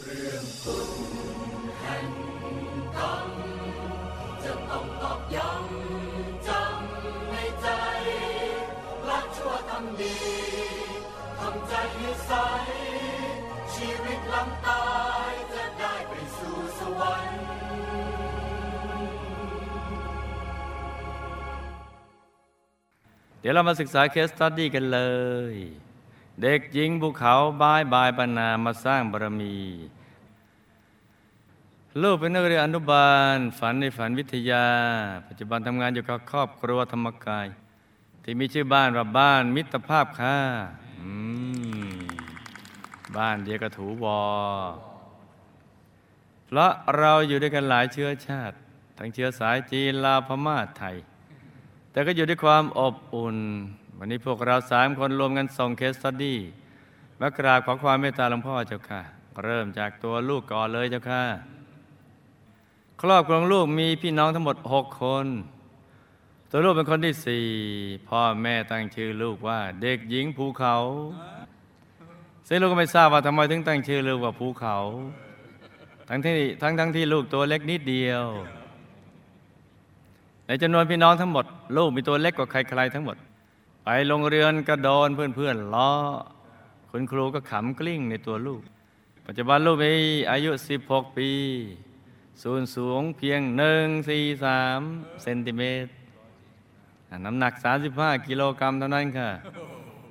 เรื่องตุนแห่งกรรมจะต้องตอกย้ำจำในใจละชั่วทำดีทำใจให้ใส ชีวิตลำตายจะได้ไปสู่สวรรค์เดี๋ยวเรามาศึกษาเคสตัดดี้กันเลย เด็กหญิงภูเขาบายบายปนามาสร้างบารมี ลูกเป็นนักเรียนอนุบาล ฝันในฝันวิทยา ปัจจุบันทำงานอยู่กับครอบครัวธรรมกาย ที่มีชื่อบ้านว่าบ้านมิตรภาพค่ะอืมบ้านเดียวกับถูวอเพราะเราอยู่ด้วยกันหลายเชื้อชาติ ทั้งเชื้อสายจีนลาวพม่าไทย แต่ก็อยู่ด้วยความอบอุ่น วันนี้พวกเราสามคนรวมกันส่งเคสสตดี้มากราบขอความเมตตาหลวงพ่อเจ้าค่ะ เริ่มจากตัวลูกก่อนเลยเจ้าค่ะ ครอบครัวลูกมีพี่น้องทั้งหมดหกคน ตัวลูกเป็นคนที่สี่พ่อแม่ตั้งชื่อลูกว่า เด็กหญิงภูเขาซึ่งลูกก็ไม่ทราบว่าทำไมถึงตั้งชื่อลูกว่าภูเขา ทั้งที่ทั้งทั้งที่ลูกตัวเล็กนิดเดียว ในจำนวนพี่น้องทั้งหมด ลูกมีตัวเล็กกว่าใครๆทั้งหมด ไปโรงเรียนกระโดนเพื่อนๆล้อ คุณครูก็ขำกลิ้งในตัวลูก ปัจจุบันลูกมีอายุ 16 ปี ส่วนสูงเพียง 143 เซนติเมตร น้ำหนัก 35 กิโลกรัมเท่านั้นค่ะ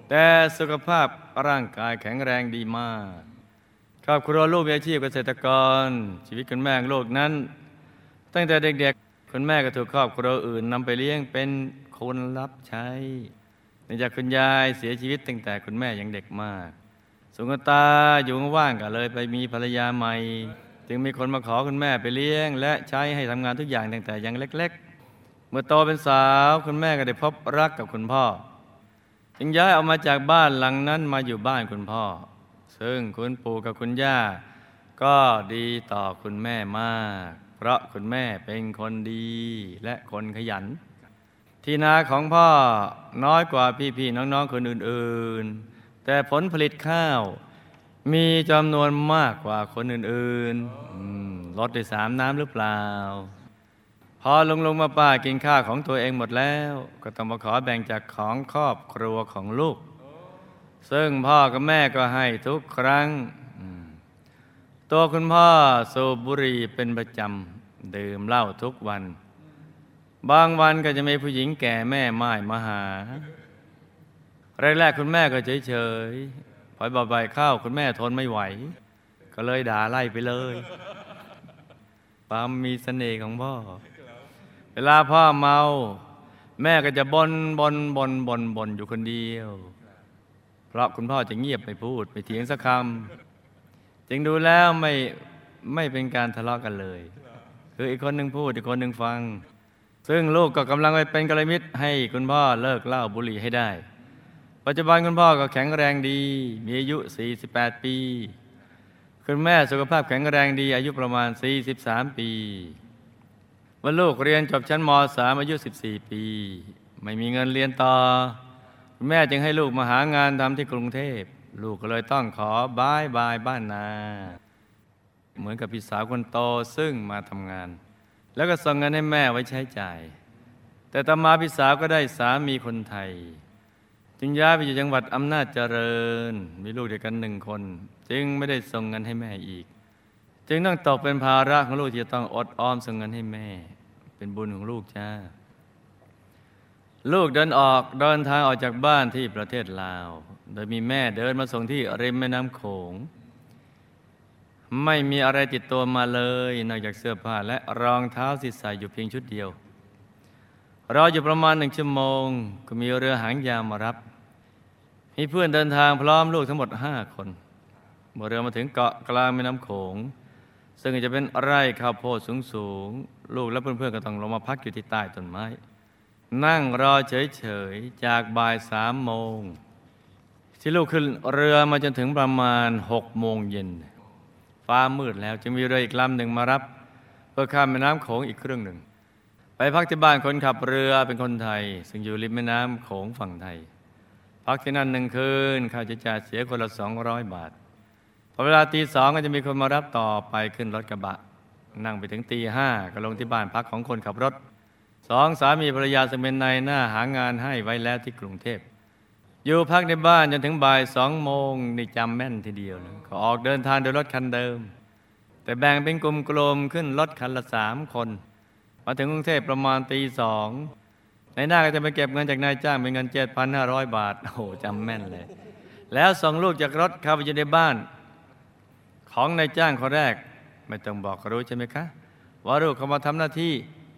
แต่สุขภาพร่างกายแข็งแรงดีมาก ครอบครัวลูกมีอาชีพเกษตรกร ชีวิตคุณแม่ลูกนั้น ตั้งแต่เด็กๆ คุณแม่ก็ถูกครอบครัวอื่นนำไปเลี้ยงเป็นคนรับใช้ นื่องจากคุณยายเสียชีวิตตั้งแต่คุณแม่ยังเด็กมาก สุงตาอยู่ว่างๆก็เลยไปมีภรรยาใหม่ จึงมีคนมาขอคุณแม่ไปเลี้ยง และใช้ให้ทำงานทุกอย่างตั้งแต่ยังเล็ก ๆ เมื่อโตเป็นสาวคุณแม่ก็ได้พบรักกับคุณพ่อ จึงย้ายออกมาจากบ้านหลังนั้นมาอยู่บ้านคุณพ่อ ซึ่งคุณปู่กับคุณย่า ก็ดีต่อคุณแม่มาก เพราะคุณแม่เป็นคนดีและคนขยัน ที่นาของพ่อน้อยกว่าพี่ๆน้องๆคนอื่นๆ แต่ผลผลิตข้าว มีจำนวนมากกว่าคนอื่นๆลดได้สามน้ำหรือเปล่า พอลงลงมาป้ากินข้าวของตัวเองหมดแล้ว ก็ต้องมาขอแบ่งจากของครอบครัวของลูก ซึ่งพ่อกับแม่ก็ให้ทุกครั้ง ตัวคุณพ่อสูบบุหรี่เป็นประจำดื่มเหล้าทุกวัน บางวันก็จะมีผู้หญิงแก่แม่ไม้มาหา แรกๆคุณแม่ก็เฉยๆพอบ่อยๆเข้าคุณแม่ทนไม่ไหว ก็เลยด่าไล่ไปเลยความมีเสน่ห์ของพ่อ เวลาพ่อเมา แม่ก็จะบนบนบนบนบนอยู่คนเดียว เพราะคุณพ่อจะเงียบไม่พูดไม่เถียงสักคำจึงดูแล้วไม่ไม่เป็นการทะเลาะกันเลย คืออีกคนหนึ่งพูดอีกคนหนึ่งฟัง ซึ่งลูกก็กำลังไปเป็นกัลมิตรให้คุณพ่อเลิกเหล้าบุหรี่ให้ได้ ปัจจุบันคุณพ่อก็แข็งแรงดี มีอายุ 48 ปี คุณแม่สุขภาพแข็งแรงดี อายุประมาณ 43 ปีวันลูกเรียนจบชั้นม .3 อายุ 14 ปี ไม่มีเงินเรียนต่อ คุณแม่จึงให้ลูกมาหางานทำที่กรุงเทพ ลูกก็เลยต้องขอบายบายบ้านนา เหมือนกับพี่สาวคนโตซึ่งมาทำงาน แล้วก็ส่งเงินให้แม่ไว้ใช้จ่าย แต่ต่อมาพี่สาวก็ได้สามีคนไทย จึงย้ายไปอยู่จังหวัดอำนาจเจริญ มีลูกเดียวกันหนึ่งคน จึงไม่ได้ส่งเงินให้แม่อีก จึงต้องตกเป็นภาระของลูกที่จะต้องอดออมส่งเงินให้แม่ เป็นบุญของลูกจ้า ลูกเดินออกเดินทางออกจากบ้านที่ประเทศลาว โดยมีแม่เดินมาส่งที่ริมแม่น้ำโขง ไม่มีอะไรติดตัวมาเลย นอกจากเสื้อผ้าและรองเท้าที่ใส่อยู่เพียงชุดเดียว รออยู่ประมาณหนึ่งชั่วโมง ก็มีเรือหางยาวมารับ มีเพื่อนเดินทางพร้อมลูกทั้งหมดห้าคนเมื่อเรือมาถึงเกาะกลางแม่น้ำโขง ซึ่งจะเป็นไร่ข้าวโพดสูงๆ ลูกและเพื่อนๆก็ต้องลงมาพักอยู่ที่ใต้ต้นไม้ นั่งรอเฉยๆ จากบ่ายสามโมงที่ลูกขึ้นเรือมาจนถึงประมาณหกโมงเย็น ฟ้ามืดแล้วจึงมีเรืออีกลำหนึ่งมารับ เพื่อข้ามแม่น้ำโขงอีกเครื่องหนึ่ง ไปพักที่บ้านคนขับเรือเป็นคนไทย ซึ่งอยู่ริมแม่น้ำโขงฝั่งไทย พักที่นั่นหนึ่งคืนค่าใช้จ่ายเสียคนละสองร้อยบาทพอเวลาตีสองก็จะมีคนมารับต่อไปขึ้นรถกระบะ นั่งไปถึงตีห้าก็ลงที่บ้านพักของคนขับรถสองสามีภรรยาซึ่งเป็นนหน้าหางานให้ไว้แล้วที่กรุงเทพ อยู่พักในบ้านจนถึงบ่ายสองโมงนี่จำแม่นทีเดียวเลยก็ออกเดินทางโดยรถคันเดิม แต่แบ่งเป็นกลุ่มๆขึ้นรถคันละสามคน มาถึงกรุงเทพประมาณตีสองในหน้าก็จะไปเก็บเงินจากนายจ้างเป็นเงินเจ็ดพันห้าร้อยบาท โอ้โหจำแม่นเลย แล้วส่งลูกจากรถเข้าไปอยู่ในบ้าน ของนายจ้างคนแรก ไม่ต้องบอกก็รู้ใช่ไหมคะ ว่าลูกเขามาทำหน้าที่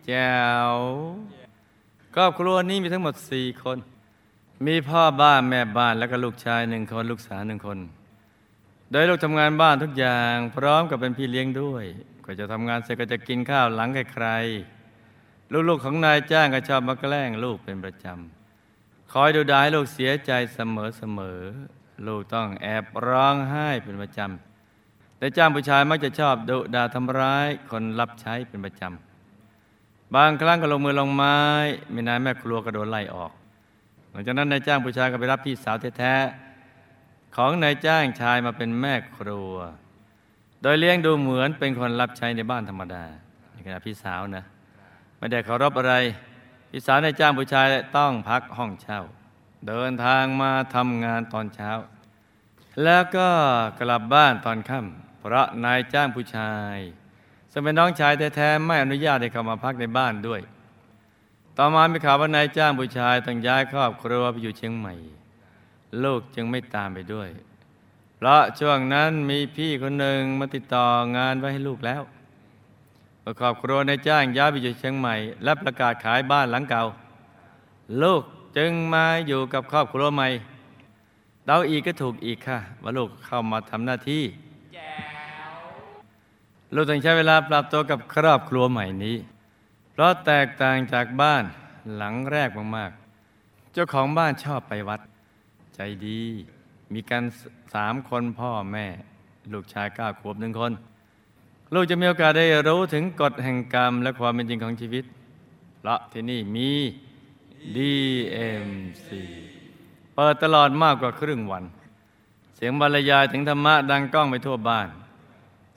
แจวครอบครัวนี้มีทั้งหมดสี่คน มีพ่อบ้านแม่บ้านแล้วก็ลูกชายหนึ่งคนลูกสาวหนึ่งคน โดยลูกทำงานบ้านทุกอย่าง พร้อมกับเป็นพี่เลี้ยงด้วยก็จะทำงานเสร็จก็จะกินข้าวหลังใครๆลูกๆของนายจ้างก็ชอบมาแกล้งลูกเป็นประจำคอยดูดายลูกเสียใจเสมอๆลูกต้องแอบร้องไห้เป็นประจำแต่จ้างผู้ชายมักจะชอบดุด่าทำร้ายคนรับใช้เป็นประจำบางครั้งก็ลงมือลงไม้ ไม่นานแม่ครัวก็โดนไล่ออก หลังจากนั้นนายจ้างผู้ชายก็ไปรับพี่สาวแท้ๆของนายจ้างชายมาเป็นแม่ครัว โดยเลี้ยงดูเหมือนเป็นคนรับใช้ในบ้านธรรมดาในขณะพี่สาวนะไม่ได้เคารพอะไรพี่สาวนายจ้างผู้ชายต้องพักห้องเช่า เดินทางมาทำงานตอนเช้า แล้วก็กลับบ้านตอนค่ำเพราะนายจ้างผู้ชายซึ่งเป็นน้องชายแท้ๆไม่อนุญาตให้เข้ามาพักในบ้านด้วย ต่อมามีข่าวว่านายจ้างผู้ชายต้องย้ายครอบครัวไปอยู่เชียงใหม่ ลูกจึงไม่ตามไปด้วย เพราะช่วงนั้นมีพี่คนหนึ่งมาติดต่องานไว้ให้ลูกแล้วเมื่อครอบครัวนายจ้างย้ายไปอยู่เชียงใหม่ และประกาศขายบ้านหลังเก่า ลูกจึงมาอยู่กับครอบครัวใหม่เดาอีกก็ถูกอีกค่ะ ว่าลูกเข้ามาทำหน้าที่ลูกต้องใช้เวลาปรับตัวกับครอบครัวใหม่นี้ เพราะแตกต่างจากบ้านหลังแรกมากๆ เจ้าของบ้านชอบไปวัด ใจดี มีกันสามคนพ่อแม่ ลูกชายเก้าขวบหนึ่งคน ลูกจะมีโอกาสได้รู้ถึงกฎแห่งกรรมและความเป็นจริงของชีวิต เพราะที่นี่มี DMC เปิดตลอดมากกว่าครึ่งวัน เสียงบรรยายถึงธรรมะดังก้องไปทั่วบ้าน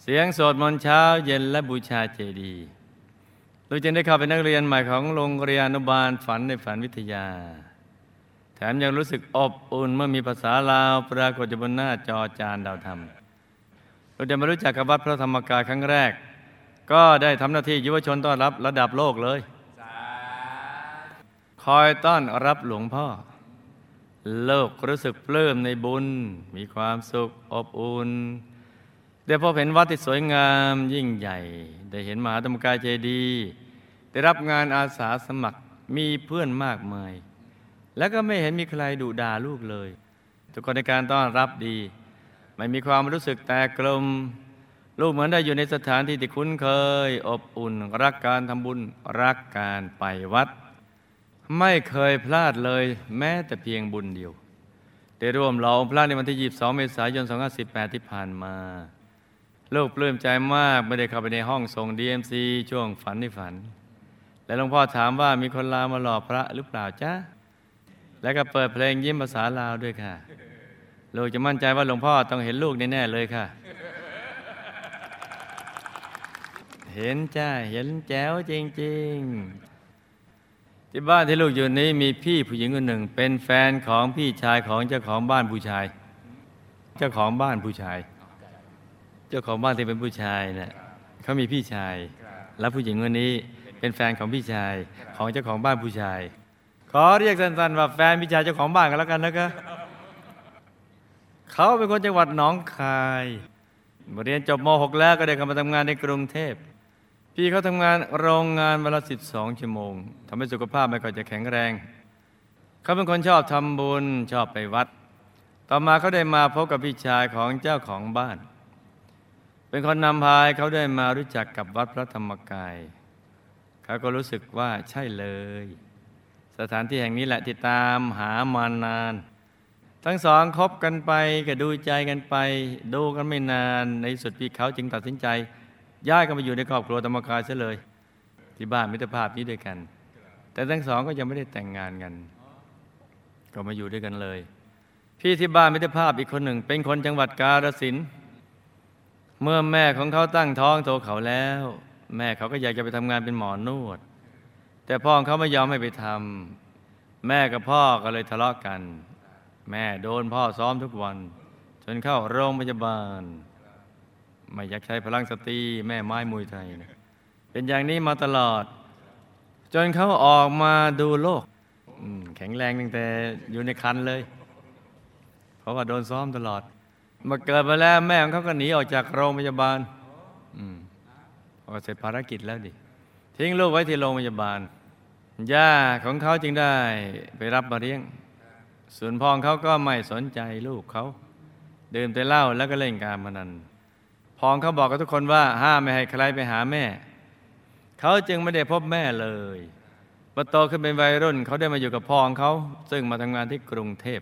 เสียงสวดมนต์เช้าเย็นและบูชาเจดีย์ ลูกจึงได้เข้าเป็นนักเรียนใหม่ของโรงเรียนอนุบาลฝันในฝันวิทยา แถมยังรู้สึกอบอุ่นเมื่อมีภาษาลาวปรากฏอยู่บนหน้าจอจานดาวธรรมเราจะมารู้จักกับวัดพระธรรมกายครั้งแรก ก็ได้ทำหน้าที่ยุวชนต้อนรับระดับโลกเลย คอยต้อนรับหลวงพ่อ โลกรู้สึกปลื้มในบุญ มีความสุขอบอุ่น ได้พบเห็นวัดที่สวยงามยิ่งใหญ่ ได้เห็นมหาธรรมกายเจดีย์ได้รับงานอาสาสมัครมีเพื่อนมากมาย แล้วก็ไม่เห็นมีใครดุด่าลูกเลย ทุกคนในการต้อนรับดี ไม่มีความรู้สึกแตกกลม ลูกเหมือนได้อยู่ในสถานที่ที่คุ้นเคย อบอุ่น รักการทำบุญรักการไปวัด ไม่เคยพลาดเลยแม้แต่เพียงบุญเดียว ได้ร่วมรอองค์พระในวันที่ 22 เมษายน 2518 ที่ผ่านมา ลูกปลื้มใจมากไม่ได้เข้าไปในห้องส่ง DMC ช่วงฝันในฝัน และหลวงพ่อถามว่ามีคนลาวมาหลอกพระหรือเปล่าจ๊ะ แล้วก็เปิดเพลงยิ้มภาษาลาวด้วยค่ะ ลูกจะมั่นใจว่าหลวงพ่อต้องเห็นลูกแน่ๆเลยค่ะ เห็นจ้าเห็นแจ๋วจริง ๆ ที่บ้านที่ลูกอยู่นี้มีพี่ผู้หญิงคนหนึ่ง เป็นแฟนของพี่ชายของเจ้าของบ้านผู้ชาย เจ้าของบ้านผู้ชาย เจ้าของบ้านที่เป็นผู้ชายเนี่ยเขามีพี่ชาย แล้วผู้หญิงคนนี้เป็นแฟนของพี่ชายของเจ้าของบ้านผู้ชาย ขอเรียกสั้นๆว่าแฟนพี่ชายเจ้าของบ้านกันแล้วกันนะคะเขาเป็นคนจังหวัดหนองคายเรียนจบม .6 แล้วก็ได้เข้ามาทำงานในกรุงเทพพี่เขาทำงานโรงงานวันละ12 ชั่วโมงทำให้สุขภาพไม่ค่อยจะแข็งแรง เขาเป็นคนชอบทำบุญชอบไปวัด ต่อมาเขาได้มาพบกับพี่ชายของเจ้าของบ้าน เป็นคนนำพายเขาได้มารู้จักกับวัดพระธรรมกาย เขาก็รู้สึกว่าใช่เลย สถานที่แห่งนี้แหละที่ตามหามานาน ทั้งสองคบกันไปก็ดูใจกันไป ดูกันไม่นานในสุดพี่เขาจึงตัดสินใจ ย้ายกันมาอยู่ในครอบครัวธรรมกายซะเลย ที่บ้านมิตรภาพนี้ด้วยกัน แต่ทั้งสองก็ยังไม่ได้แต่งงานกัน ก็มาอยู่ด้วยกันเลย พี่ที่บ้านมิตรภาพอีกคนหนึ่ง เป็นคนจังหวัดกาฬสินธุ์ เมื่อแม่ของเขาตั้งท้องโตเขาแล้ว แม่เขาก็อยากจะไปทำงานเป็นหมอนวด แต่พ่อของเขาไม่ยอมให้ไปทำแม่กับพ่อก็เลยทะเลาะกัน แม่โดนพ่อซ้อมทุกวัน จนเข้าโรงพยาบาล ไม่อยากใช้พลังสตรีแม่ไม้มวยไทยนะเป็นอย่างนี้มาตลอด จนเขาออกมาดูโลกแข็งแรงตั้งแต่อยู่ในคันเลย เพราะว่าโดนซ้อมตลอด มาเกิดมาแล้วแม่ของเขาก็หนีออกจากโรงพยาบาล อืมพอเสร็จภารกิจแล้วดิ ทิ้งลูกไว้ที่โรงพยาบาล ย่าของเขาจึงได้ไปรับมาเลี้ยง ส่วนพ่องเขาก็ไม่สนใจลูกเขา ดื่มแต่เหล้าแล้วก็เล่นการพนันพองเขาบอกกับทุกคนว่า ห้ามไม่ให้ใครไปหาแม่ เขาจึงไม่ได้พบแม่เลยพอโตขึ้นเป็นวัยรุ่น เขาได้มาอยู่กับพ่อของเขา ซึ่งมาทำงานที่กรุงเทพ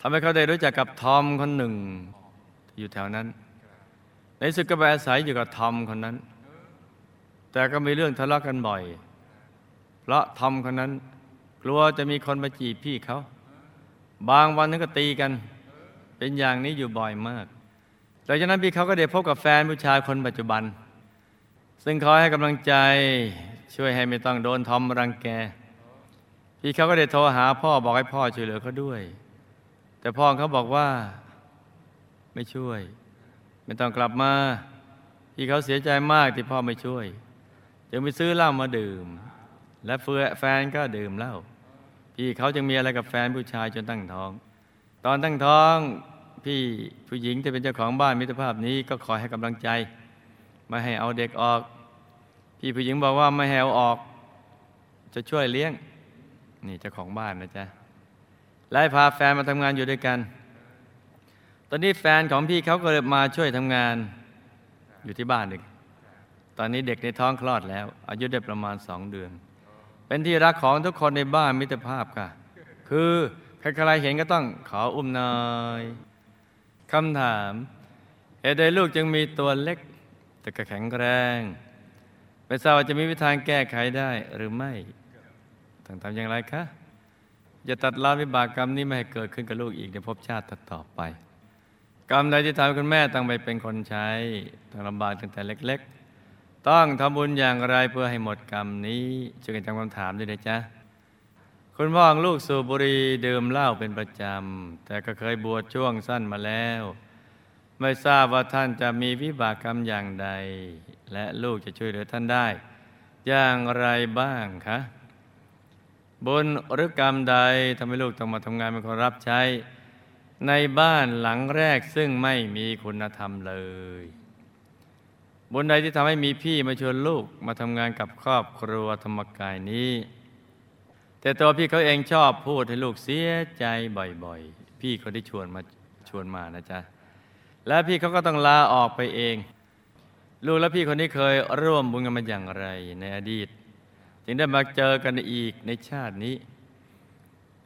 ทำให้เขาได้รู้จักกับทอมคนหนึ่ง อยู่แถวนั้น ในสุดก็ไปอาศัยอยู่กับทอมคนนั้น แต่ก็มีเรื่องทะเลาะกันบ่อย เพราะทอมคนนั้น กลัวจะมีคนมาจีบพี่เขา บางวันนึงก็ตีกัน เป็นอย่างนี้อยู่บ่อยมากหลังจากนั้นพี่เขาก็ได้พบกับแฟนผู้ชายคนปัจจุบัน ซึ่งคอยให้กำลังใจช่วยให้ไม่ต้องโดนทอมรังแก พี่เขาก็ได้โทรหาพ่อบอกให้พ่อช่วยเหลือเขาด้วย แต่พ่อเขาบอกว่าไม่ช่วย ไม่ต้องกลับมาพี่เขาเสียใจมากที่พ่อไม่ช่วย จึงไปซื้อเหล้ามาดื่ม และเฟื่อแฟนก็ดื่มเหล้าพี่เขาจึงมีอะไรกับแฟนผู้ชายจนตั้งท้อง ตอนตั้งท้องพี่ผู้หญิงที่เป็นเจ้าของบ้านมิตรภาพนี้ก็คอยให้กำลังใจไม่ให้เอาเด็กออก พี่ผู้หญิงบอกว่าไม่ให้เอาออก จะช่วยเลี้ยง นี่เจ้าของบ้านนะจ๊ะ ไล่พาแฟนมาทำงานอยู่ด้วยกัน ตอนนี้แฟนของพี่เขาก็เลยมาช่วยทำงานอยู่ที่บ้านอีกตอนนี้เด็กในท้องคลอดแล้ว อายุได้ประมาณสองเดือน เป็นที่รักของทุกคนในบ้านมิตรภาพค่ะ คือใครๆเห็นก็ต้องขออุ้มหน่อยคำถามเหตุใดลูกจึงมีตัวเล็ก แต่ก็แข็งแรงไม่ทราบว่าจะมีวิธีแก้ไขได้หรือไม่ต้องทำอย่างไรคะ อย่าตัดล้าวิบากกรรมนี้ไม่ให้เกิดขึ้นกับลูกอีกในภพชาติต่อไป กรรมใดที่ทำคุณแม่ต้องไปเป็นคนใช้ต้องลำบากตั้งแต่เล็ก ๆ ต้องทำบุญอย่างไรเพื่อให้หมดกรรมนี้ช่วยกันจำคำถามด้วยนะจ๊ะคุณพ่อของลูกสูบบุหรี่ดื่มเหล้าเป็นประจำ แต่ก็เคยบวชช่วงสั้นมาแล้ว ไม่ทราบว่าท่านจะมีวิบากกรรมอย่างใด และลูกจะช่วยเหลือท่านได้ อย่างไรบ้างคะ บุญหรือกรรมใดทำให้ลูกต้องมาทำงานเป็นคนรับใช้ ในบ้านหลังแรกซึ่งไม่มีคุณธรรมเลย บุญใดที่ทำให้มีพี่มาชวนลูกมาทำงานกับครอบครัวธรรมกายนี้ แต่ตัวพี่เขาเองชอบพูดให้ลูกเสียใจบ่อยๆ พี่เขาได้ชวนมาชวนมานะจ๊ะ และพี่เขาก็ต้องลาออกไปเอง ลูกและพี่คนนี้เคยร่วมบุญกันมาอย่างไรในอดีต จึงได้มาเจอกันอีกในชาตินี้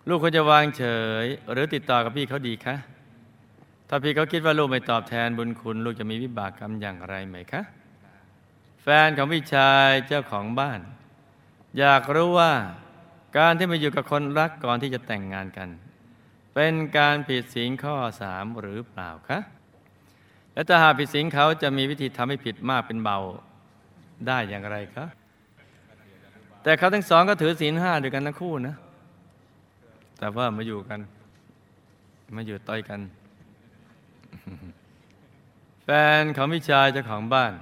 ลูกควรจะวางเฉย หรือติดต่อกับพี่เขาดีคะถ้าพี่เขาคิดว่าลูกไม่ตอบแทนบุญคุณ ลูกจะมีวิบากกรรมอย่างไรไหมคะ แฟนของพี่ชายเจ้าของบ้าน อยากรู้ว่าการที่มาอยู่กับคนรักก่อนที่จะแต่งงานกัน เป็นการผิดศีลข้อสามหรือเปล่าคะและถ้าหากผิดศีลเขาจะมีวิธีทำให้ผิดมากเป็นเบาได้อย่างไรคะ แต่เขาทั้งสองก็ถือศีลห้าด้วยกันทั้งคู่นะ แต่ว่ามาอยู่กัน มาอยู่ต่อยกัน แฟนของพี่ชายเจ้าของบ้าน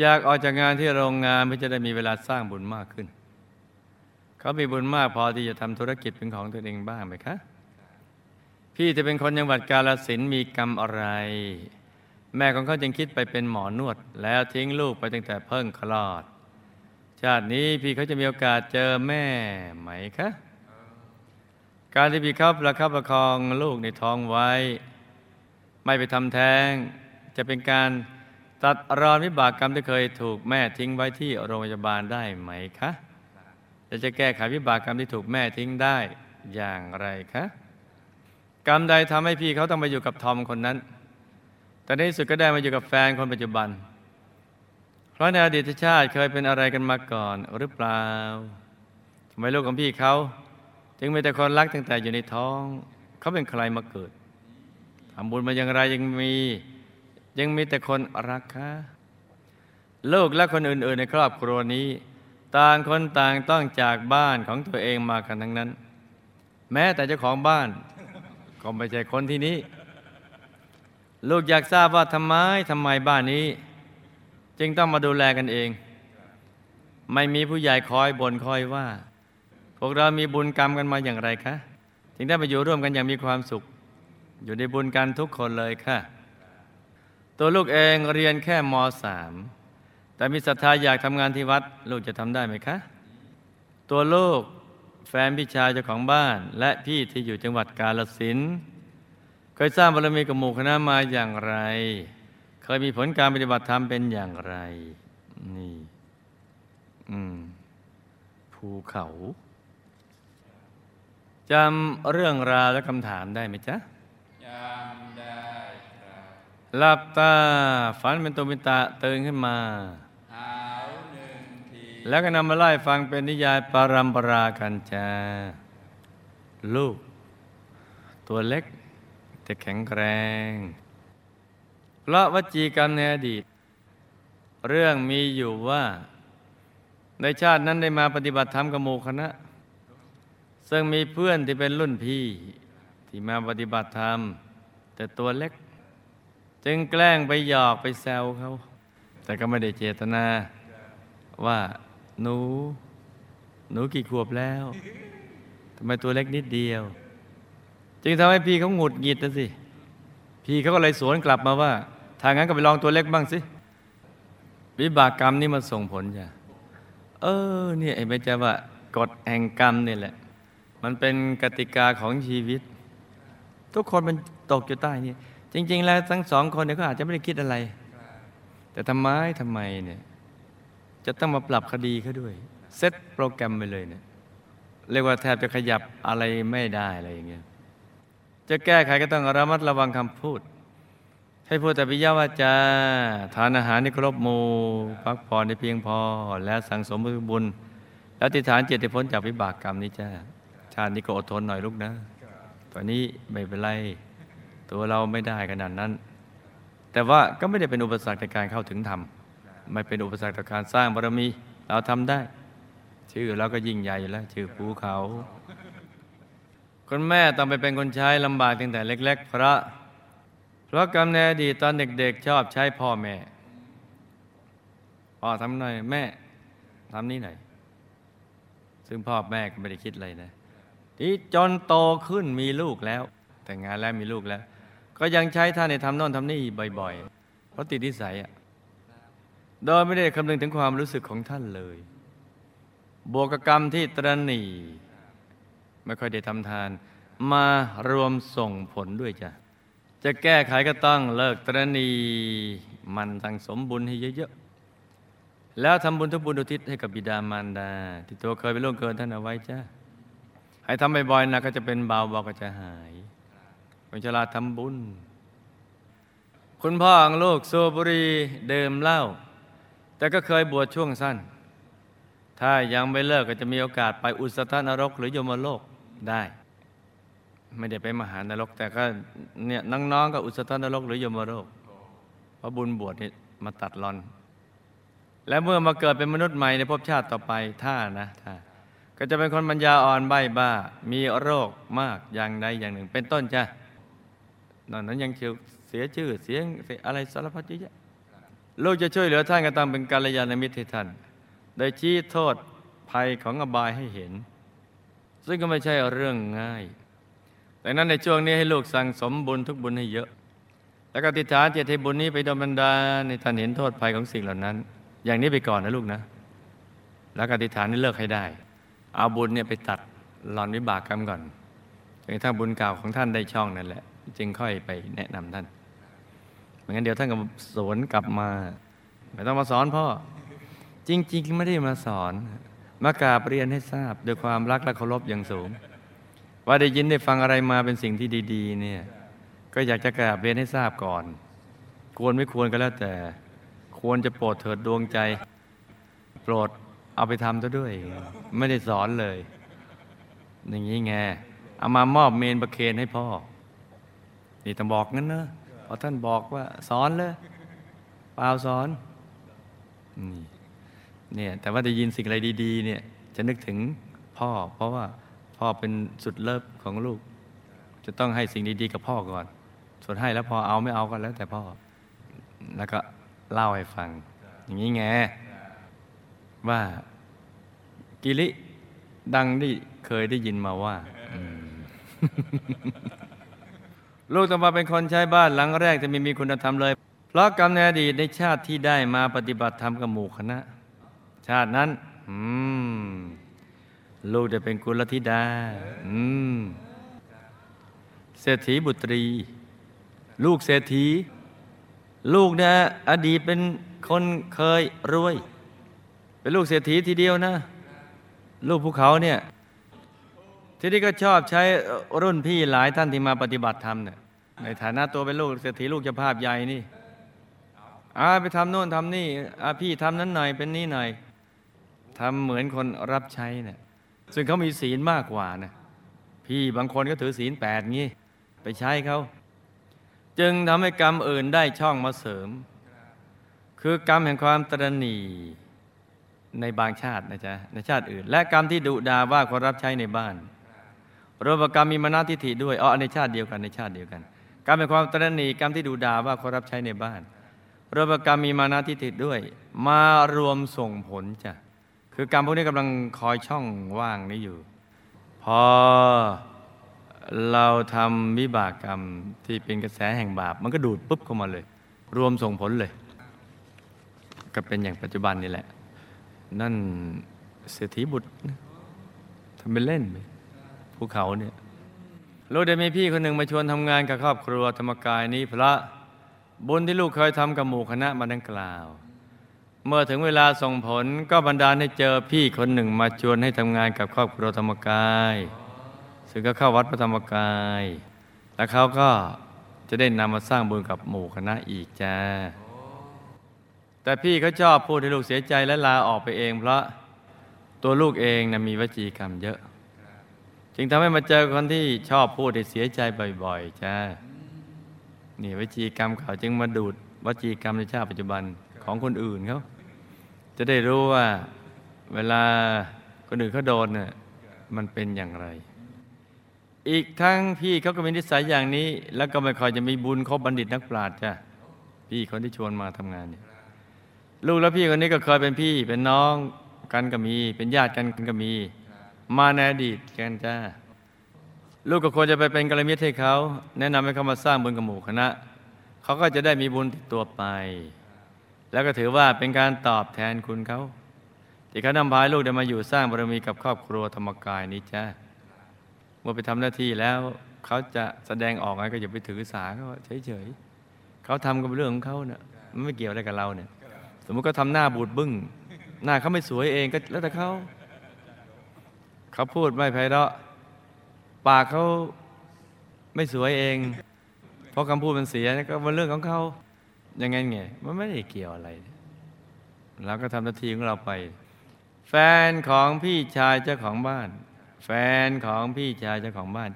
อยากออกจากงานที่โรงงานเพื่อจะได้มีเวลาสร้างบุญมากขึ้น เขามีบุญมากพอที่จะทำธุรกิจเป็นของตัวเองบ้างไหมคะ พี่จะเป็นคนจังหวัดกาลสินมีกรรมอะไร แม่ของเขาจึงคิดไปเป็นหมอนวด แล้วทิ้งลูกไปตั้งแต่เพิ่งคลอด ชาตินี้พี่เขาจะมีโอกาสเจอแม่ไหมคะ การที่พี่เขาประคับประคองลูกในท้องไว้ ไม่ไปทำแท้ง จะเป็นการตัดรอนวิบากกรรมที่เคยถูกแม่ทิ้งไว้ที่โรงพยาบาลได้ไหมคะจะจะแก้ไขวิบากกรรมที่ถูกแม่ทิ้งได้อย่างไรคะ กรรมใดทำให้พี่เขาต้องมาอยู่กับทอมคนนั้น แต่ในที่สุดก็ได้มาอยู่กับแฟนคนปัจจุบันเราะในอดีตชาติเคยเป็นอะไรกันมาก่อนหรือเปล่าทำไมลูกของพี่เขา จึงมีแต่คนรักตั้งแต่อยู่ในท้อง เขาเป็นใครมาเกิดทำบุญมาอย่างไรยังมี ยังมีแต่คนรักคะลูกและคนอื่น ๆ ในครอบครัวนี้ ต่างคนต่างต้องจากบ้านของตัวเองมากันทั้งนั้น แม้แต่เจ้าของบ้าน ก็ไม่ใช่คนที่นี้ ลูกอยากทราบว่าทำไมทำไมบ้านนี้ จึงต้องมาดูแลกันเอง ไม่มีผู้ใหญ่คอยบน่นคอยว่า พวกเรามีบุญกรรมกันมาอย่างไรคะจึงได้มาอยู่ร่วมกันอย่างมีความสุข อยู่ในบุญกันทุกคนเลยค่ะ ตัวลูกเองเรียนแค่มสามแต่มีศรัทธาอยากทำงานที่วัด ลูกจะทำได้ไหมคะ ตัวลูกแฟนพี่ชายเจ้าของบ้าน และพี่ที่อยู่จังหวัดกาลสินเคยสร้างบารมีกับหมู่คณะมาอย่างไร เคยมีผลการปฏิบัติธรรมเป็นอย่างไร นี่ อืม ภูเขาจำเรื่องราวและคำถามได้ไหมจ๊ะจำได้ครับหลับตาฝันเป็นตัวเป็นตาตื่นขึ้นมาหาวหนึ่งทีแล้วก็นำมาไล่ฟังเป็นนิยายปารัมปรากันจ้าลูก ตัวเล็กแต่แข็งแรง เพราะวจีกรรมในอดีต เรื่องมีอยู่ว่า ในชาตินั้นได้มาปฏิบัติธรรมกับหมู่คณะ ซึ่งมีเพื่อนที่เป็นรุ่นพี่ ที่มาปฏิบัติธรรม แต่ตัวเล็ก จึงแกล้งไปหยอกไปแซวเขา แต่ก็ไม่ได้เจตนาว่าหนู หนูกี่ขวบแล้วทำไมตัวเล็กนิดเดียว จึงทำให้พี่เขาหงุดหงิดนะสิ พี่เขาก็เลยสวนกลับมาว่าถ้างั้นก็ไปลองตัวเล็กบ้างสิวิบากกรรมนี่มันส่งผลจ้ะเออเนี่ยไอ้ไม่ใช่ว่ากฎแห่งกรรมนี่แหละ มันเป็นกติกาของชีวิต ทุกคนมันตกอยู่ใต้นี่จริง ๆ แล้วทั้งสองคนเนี่ยก็อาจจะไม่ได้คิดอะไร แต่ทำไมทำไมเนี่ยจะต้องมาปรับคดีเขาด้วย เซตโปรแกรมไปเลยเนี่ยเรียกว่าแทบจะขยับอะไรไม่ได้อะไรอย่างเงี้ย จะแก้ไขก็ต้องระมัดระวังคำพูด ให้พูดแต่ปิยาวาจาทานอาหารในครบหมู่พักผ่อนในเพียงพอ และสังสมบุญ แล้วติฐานเจตพ้นจากวิบากกรรมนี้จ้าชาตินี้ก็อดทนหน่อยลูกนะตอนนี้ไม่เป็นไร ตัวเราไม่ได้ขนาดนั้น แต่ว่าก็ไม่ได้เป็นอุปสรรคในการเข้าถึงธรรมไม่เป็นอุปสรรคต่อการสร้างบารมี เราทำได้ ชื่อเราก็ยิ่งใหญ่แล้ว ชื่อภูเขา คนแม่ต้องไปเป็นคนใช้ลำบากตั้งแต่เล็ก ๆ เพราะเพราะกรรมในอดีตตอนเด็ก ๆ ชอบใช้พ่อแม่พ่อทำหน่อยแม่ทำนี่หน่อยซึ่งพ่อแม่ก็ไม่ได้คิดอะไรนะที่จนโตขึ้นมีลูกแล้ว แต่งงานแล้วมีลูกแล้ว ก็ยังใช้ท่านในทำโน่นทำนี่บ่อยๆ เพราะติดนิสัยอะโดยไม่ได้คำนึงถึงความรู้สึกของท่านเลย บวกกรรมที่ตรณี ไม่ค่อยได้ทำทาน มารวมส่งผลด้วยจ้ะ จะแก้ไขก็ต้องเลิกตรณีมันทั้งสมบุญให้เยอะๆ แล้วทำบุญทุกบุญอุทิศให้กับบิดามารดา ที่ตัวเคยไปล่วงเกินท่านเอาไว้จ้าให้ทำบ่อยๆนะก็จะเป็นเบาเบาก็จะหายคนชราทำบุญ คุณพ่อของลูกสูบบุหรีเดื่มเหล้าแต่ก็เคยบวชช่วงสั้น ถ้ายังไม่เลิกก็จะมีโอกาสไปอุสธนรกหรือยมโลก ได้ ไม่ได้ไปมหานรก แต่ก็เนี่ยน้องๆก็อุสธนรกหรือยมโลกเพราะบุญบวชนี่มาตัดรอน และเมื่อมาเกิดเป็นมนุษย์ใหม่ในภพชาติต่อไปถ้านะถ้าก็จะเป็นคนปัญญาอ่อนใบ้บ้า มีโรคมากอย่างใดอย่างหนึ่ง เป็นต้นจ้ะนอกนั้นยังเสียชื่อเสียงอะไรสารพัดเยอะแยะลูกจะช่วยเหลือท่านก็ต้องเป็นกัลยาณมิตรให้ท่าน โดยชี้โทษภัยของอบายให้เห็น ซึ่งก็ไม่ใช่เรื่องง่ายดังนั้นในช่วงนี้ให้ลูกสั่งสมบุญทุกบุญให้เยอะ แล้วก็ติฐานเจตให้บุญนี้ไปดลบันดาในท่านเห็นโทษภัยของสิ่งเหล่านั้น อย่างนี้ไปก่อนนะลูกนะ แล้วก็ติฐานนี้เลิกให้ได้ เอาบุญเนี่ยไปตัดหลอนวิบากกรรมก่อนจนกระทั่งบุญเก่าของท่านได้ช่องนั่นแหละ จึงค่อยไปแนะนำท่านไม่งั้นเดี๋ยวท่านก็สวนกลับมาไม่ต้องมาสอนพ่อ จริง ๆ ไม่ได้มาสอน มากราบเรียนให้ทราบด้วยความรักและเคารพอย่างสูง ว่าได้ยินได้ฟังอะไรมาเป็นสิ่งที่ดี ๆ เนี่ย ก็อยากจะกราบเรียนให้ทราบก่อน ควรไม่ควรก็แล้วแต่ ควรจะโปรดเถิดดวงใจ โปรดเอาไปทำซะด้วย ไม่ได้สอนเลย อย่างนี้ไงเอามามอบเมนประเคนให้พ่อ นี่ต้องบอกงั้นเนอะพอท่านบอกว่าสอนเลยเปล่าสอนนี่ เนี่ยแต่ว่าได้ยินสิ่งอะไรดีๆเนี่ยจะนึกถึงพ่อ เพราะว่าพ่อเป็นสุดเลิฟของลูก จะต้องให้สิ่งดีๆกับพ่อก่อน ส่วนให้แล้วพอเอาไม่เอาก็แล้วแต่พ่อ แล้วก็เล่าให้ฟัง อย่างนี้ไงว่ากิริดังที่เคยได้ยินมาว่าลูกต้องมาเป็นคนใช้บ้านหลังแรกจะไม่มีคุณธรรมเลย เพราะกรรมในอดีตในชาติที่ได้มาปฏิบัติธรรมกับหมู่คณะ ชาตินั้น อืม ลูกจะเป็นกุลธิดา อืม เศรษฐีบุตรี ลูกเศรษฐี ลูกเนี่ยอดีตเป็นคนเคยรวย เป็นลูกเศรษฐีทีเดียวนะ ลูกภูเขาเนี่ย ทีนี้ก็ชอบใช้รุ่นพี่หลายท่านที่มาปฏิบัติธรรมเนี่ย ในฐานะตัวเป็นลูกเศรษฐีลูกเจะภาพใหญ่นี่อาไปทำโน่นทำนี่อาพี่ทำนั้นหน่อยเป็นนี่หน่อย ทำเหมือนคนรับใช้เนี่ยซึ่งเขามีศีลมากกว่านะพี่บางคนก็ถือศีลแปดงี้ ไปใช้เขาจึงทำให้กรรมอื่นได้ช่องมาเสริม คือกรรมแห่งความตรณีในบางชาตินะจ๊ะในชาติอื่น และกรรมที่ดุดาว่าคนรับใช้ในบ้านรวมกรรมมีมนาทิฐิด้วยอ๋อในชาติเดียวกันในชาติเดียวกันกรรมแห่งความตรณีกรรมที่ดุดาว่าคนรับใช้ในบ้านรวมกรรมมีมานาทิฐิด้วย มารวมส่งผลจ้ะ คือกรรมพวกนี้กำลังคอยช่องว่างนี้อยู่ พอเราทำวิบากกรรมที่เป็นกระแสแห่งบาป มันก็ดูดปุ๊บเข้ามาเลย รวมส่งผลเลย ก็เป็นอย่างปัจจุบันนี่แหละ นั่นเศรษฐีบุตรทำเป็นเล่นไปภูเขาเนี่ยลูกได้มีพี่คนหนึ่งมาชวนทำงานกับครอบครัวธรรมกายนี้พระบุญที่ลูกเคยทำกับหมู่คณะมาดังกล่าว เมื่อถึงเวลาส่งผลก็บันดาลให้เจอพี่คนหนึ่งมาชวนให้ทำงานกับครอบครัวธรรมกาย ซึ่งก็เข้าวัดพระธรรมกาย แล้วเขาก็จะได้นำมาสร้างบุญกับหมู่คณะอีกจ้าแต่พี่เขาชอบพูดให้ลูกเสียใจและลาออกไปเอง เพราะตัวลูกเองนะมีวจีกรรมเยอะ จึงทำให้มาเจอคนที่ชอบพูดให้เสียใจบ่อย ๆจ้านี่วจีกรรมเขาจึงมาดูดวจีกรรมในชาติปัจจุบัน ของคนอื่นเขาจะได้รู้ว่าเวลาคนอื่นเขาโดนเนี่ยมันเป็นอย่างไร อีกทั้งพี่เขาก็มีนิสัยอย่างนี้ แล้วก็ไม่ค่อยจะมีบุญครบบัณฑิตนักปราชญ์จ้ะพี่คนที่ชวนมาทำงานเนี่ยลูกและพี่คนนี้ก็เคยเป็นพี่เป็นน้องกันก็มี เป็นญาติกันก็มี มาในอดีตกันจ้าลูกก็ควรจะไปเป็นกัลยาณมิตรให้เขาแนะนำให้เขามาสร้างบุญกับหมู่คณะเขาก็จะได้มีบุญติดตัวไป แล้วก็ถือว่าเป็นการตอบแทนคุณเขาที่เขานำพาลูกได้มาอยู่สร้างบารมีกับครอบครัวธรรมกายนี้จ้าเมื่อไปทำหน้าที่แล้วเขาจะแสดงออกไงก็อย่าไปถือสาเขาเฉยๆเขาทำกับเรื่องของเขาเนี่ยมันไม่เกี่ยวอะไรกับเราเนี่ย สมมติก็ทำหน้าบูดบึ้ง หน้าเขาไม่สวยเองก็แล้วแต่เขาเขาพูดไม่ไพเราะปากเขาไม่สวยเอง เพราะคำพูดมันเสียก็เป็นเรื่องของเขา ยังไงไงมันไม่ได้เกี่ยวอะไรเราก็ทำหน้าที่ของเราไป แฟนของพี่ชายเจ้าของบ้าน แฟนของพี่ชายเจ้าของบ้าน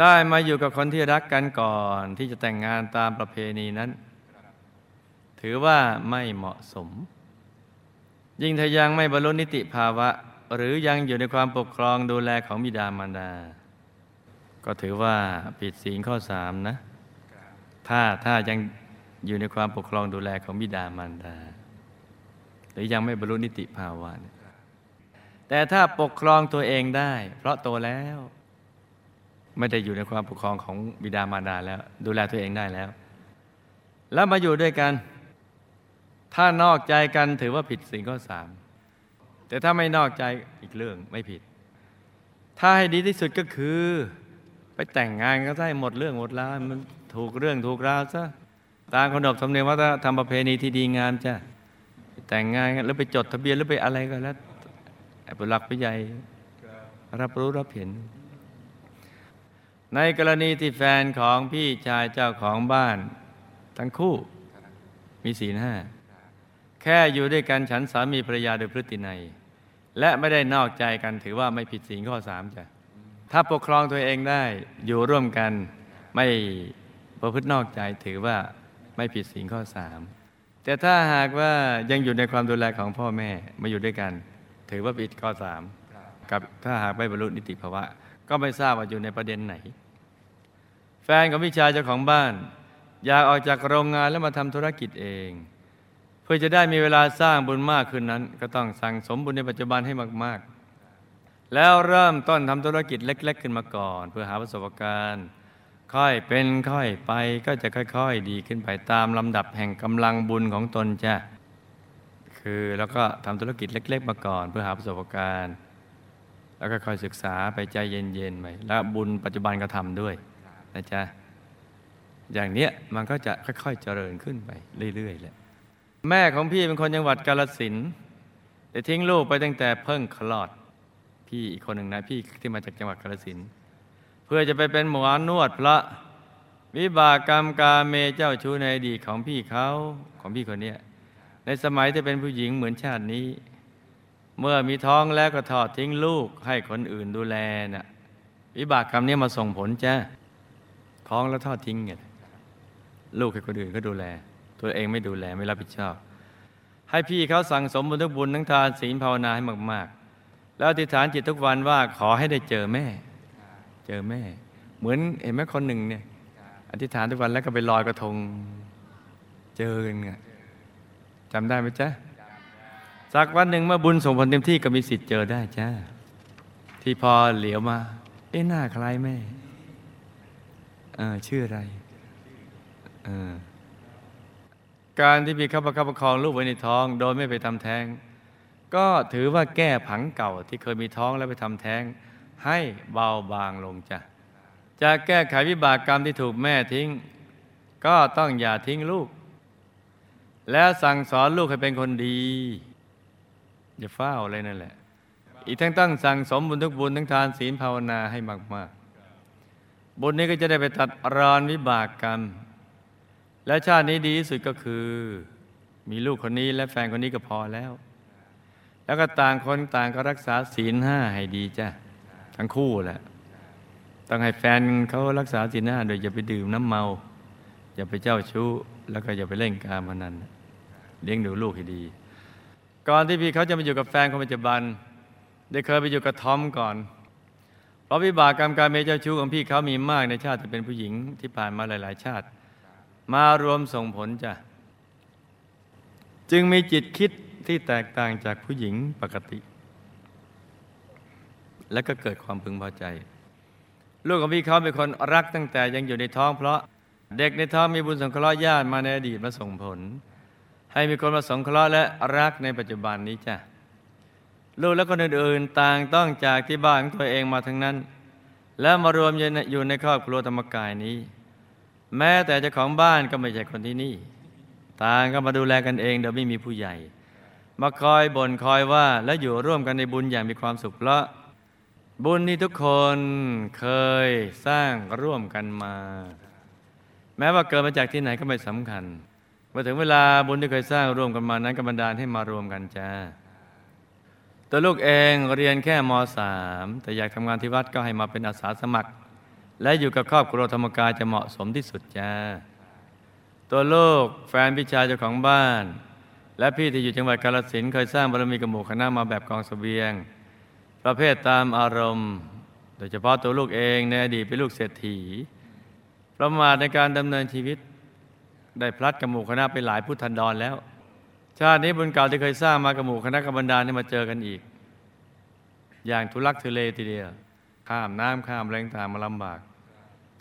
ได้มาอยู่กับคนที่รักกันก่อนที่จะแต่งงานตามประเพณีนั้น ถือว่าไม่เหมาะสม ยิ่งถ้ายังไม่บรรลุนิติภาวะ หรือยังอยู่ในความปกครองดูแลของบิดามารดา ก็ถือว่าผิดศีลข้อสามนะ ถ้าถ้ายัง อยู่ในความปกครองดูแลของบิดามารดา หรือยังไม่บรรลุนิติภาวะ แต่ถ้าปกครองตัวเองได้ เพราะโตแล้ว ไม่ได้อยู่ในความปกครองของบิดามารดาแล้ว ดูแลตัวเองได้แล้ว แล้วมาอยู่ด้วยกัน ถ้านอกใจกันถือว่าผิดสิ่งข้อสามแต่ถ้าไม่นอกใจอีกเรื่องไม่ผิด ถ้าให้ดีที่สุดก็คือ ไปแต่งงานก็ได้หมดเรื่องหมดราวมันถูกเรื่องถูกราวซะ ตามขนบธรรมเนียมวัฒนธรรมประเพณีที่ดีงามจ้ะแต่งงานแล้วไปจดทะเบียนหรือไปอะไรก็แล้วผู้หลักผู้ใหญ่รับรู้รับเห็น ในกรณีที่แฟนของพี่ชายเจ้าของบ้าน ทั้งคู่มีศีลห้าแค่อยู่ด้วยกันฉันสามีภรรยาโดยพฤตินัย และไม่ได้นอกใจกันถือว่าไม่ผิดศีลข้อสามจ้ะถ้าปกครองตัวเองได้อยู่ร่วมกันไม่ประพฤตินอกใจถือว่า ไม่ผิดศีลข้อสามแต่ถ้าหากว่ายังอยู่ในความดูแลของพ่อแม่มาอยู่ด้วยกัน ถือว่าผิดข้อสามกับถ้าหากไม่บรรลุนิติภาวะ ก็ไม่ทราบว่าอยู่ในประเด็นไหน แฟนของพี่ชายเจ้าของบ้าน อยากออกจากโรงงานแล้วมาทำธุรกิจเอง เพื่อจะได้มีเวลาสร้างบุญมากขึ้นนั้น ก็ต้องสั่งสมบุญในปัจจุบันให้มาก ๆ แล้วเริ่มต้นทำธุรกิจเล็ก ๆ ขึ้นมาก่อน เพื่อหาประสบการณ์ ค่อยเป็นค่อยไปก็จะค่อย ๆ ดีขึ้นไปตามลำดับแห่งกำลังบุญของตนจ้ะคือแล้วก็ทำธุรกิจเล็ก ๆ มาก่อน เพื่อหาประสบการณ์ แล้วก็ค่อยศึกษาไปใจเย็นๆไปแล้วบุญปัจจุบันก็ทำด้วยนะจ๊ะอย่างเนี้ยมันก็จะค่อย ๆ เจริญขึ้นไปเรื่อยๆแหละแม่ของพี่เป็นคนจังหวัดกาลสินแต่ทิ้งลูกไปตั้งแต่เพิ่งคลอด พี่อีกคนหนึ่งนะพี่ที่มาจากจังหวัดกาลสิน เพื่อจะไปเป็นหมอนวดพระวิบากกรรมกาเมเจ้าชู้ในอดีตของพี่เขาของพี่คนนี้ในสมัยที่เป็นผู้หญิงเหมือนชาตินี้ เมื่อมีท้องแล้วก็ทอดทิ้งลูกให้คนอื่นดูแลน่ะวิบากกรรมนี้มาส่งผลจ้ะท้องแล้วทอดทิ้งไงลูกให้คนอื่นก็ดูแล ตัวเองไม่ดูแลไม่รับผิดชอบ ให้พี่เขาสั่งสมบุญทุกบุญทั้งทานศีลภาวนาให้มาก ๆ แล้วอธิษฐานจิตทุกวันว่าขอให้ได้เจอแม่ เจอแม่ เหมือนเห็นไหมคนหนึ่งเนี่ย อธิษฐานทุกวันแล้วก็ไปลอยกระทง เจอกันไงจำได้ไหมจ๊ะสักวันหนึ่งเมื่อบุญส่งผลเต็มที่ก็มีสิทธิ์เจอได้จ้าที่พอเหลียวมา เอ๊ะหน้าคล้ายแม่เออชื่ออะไรเออการที่พี่เข้าประคับประคองลูกไว้ในท้อง โดยไม่ไปทำแท้ง ก็ถือว่าแก้ผังเก่าที่เคยมีท้องแล้วไปทำแท้ง ให้เบาบางลงจ้ะจะแก้ไขวิบากกรรมที่ถูกแม่ทิ้ง ก็ต้องอย่าทิ้งลูก แล้วสั่งสอนลูกให้เป็นคนดี อย่าเฝ้าอะไรนั่นแหละ อีกทั้งตั้งสั่งสมบุญทุกบุญทั้งทานศีลภาวนาให้มาก ๆ บุญนี้ก็จะได้ไปตัดรอนวิบากกรรม และชาตินี้ดีที่สุดก็คือ มีลูกคนนี้และแฟนคนนี้ก็พอแล้ว แล้วก็ต่างคนต่างก็รักษาศีลห้าให้ดีจ้ะ ทั้งคู่แหละ ต้องให้แฟนเขารักษาศีลห้าโดยอย่าไปดื่มน้ำเมา อย่าไปเจ้าชู้ แล้วก็อย่าไปเล่นการพนันเลี้ยงดูลูกให้ดี ก่อนที่พี่เขาจะมาอยู่กับแฟนคนปัจจุบัน ได้เคยไปอยู่กับทอมก่อน เพราะวิบากกรรมการเมเจ้าชู้ของพี่เขามีมากในชาติที่เป็นผู้หญิงที่ผ่านมาหลาย ๆ ชาติ มารวมส่งผลจ้ะ จึงมีจิตคิดที่แตกต่างจากผู้หญิงปกติ และก็เกิดความพึงพอใจ ลูกของพี่เขาเป็นคนรักตั้งแต่ยังอยู่ในท้องเพราะเด็กในท้องมีบุญสงเคราะห์ญาติมาในอดีตมาส่งผล ให้มีคนมาสงเคราะห์และรักในปัจจุบันนี้จ้ะลูกและคนอื่นๆต่างต้องจากที่บ้านของตัวเองมาทั้งนั้น แล้วมารวมอยู่ในครอบครัวธรรมกายนี้ แม้แต่เจ้าของบ้านก็ไม่ใช่คนที่นี่ ต่างก็มาดูแลกันเองโดยไม่มีผู้ใหญ่ มาคอยบ่นคอยว่าและอยู่ร่วมกันในบุญอย่างมีความสุขเพราะ บุญที่ทุกคนเคยสร้างร่วมกันมา แม้ว่าเกิดมาจากที่ไหนก็ไม่สำคัญเมื่อถึงเวลาบุญที่เคยสร้างร่วมกันมานั้นก็บันดาลให้มารวมกันจ้าตัวลูกเองเรียนแค่มสามแต่อยากทำงานที่วัดก็ให้มาเป็นอาสาสมัคร และอยู่กับครอบครัวธรรมกายจะเหมาะสมที่สุดจ้าตัวลูกแฟนพี่ชายเจ้าของบ้าน และพี่ที่อยู่จังหวัดกาฬสินเคยสร้างบารมีกับหมู่คณะมาแบบกองสเสบียง ประเภทตามอารมณ์ โดยเฉพาะตัวลูกเองในอดีตเป็นลูกเศรษฐี ประมาทในการดำเนินชีวิต ได้พลัดกับหมู่คณะไปหลายพุทธันดรแล้ว ชาตินี้บุญเก่าที่เคยสร้างมากับหมู่คณะกบรรดาให้มาเจอกันอีก อย่างทุลักทุเลทีเดียว ข้ามน้ำข้ามแรงต่างมาลำบาก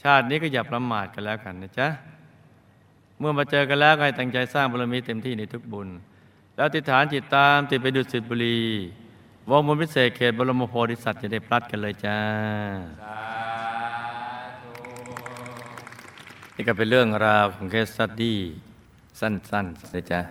ชาตินี้ก็อย่าประมาทกันแล้วกันนะจ๊ะเมื่อมาเจอกันแล้วให้ตั้งใจสร้างบารมีเต็มที่ในทุกบุญ แล้วติฐานจิตตามติดไปดุสิตบุรี วงบุญพิเศษเขตบรมโพธิสัตว์จะได้พลัดกันเลยจ้านี่ก็เป็นเรื่องราวของเคสสตดี้สั้นๆนะจ๊ะ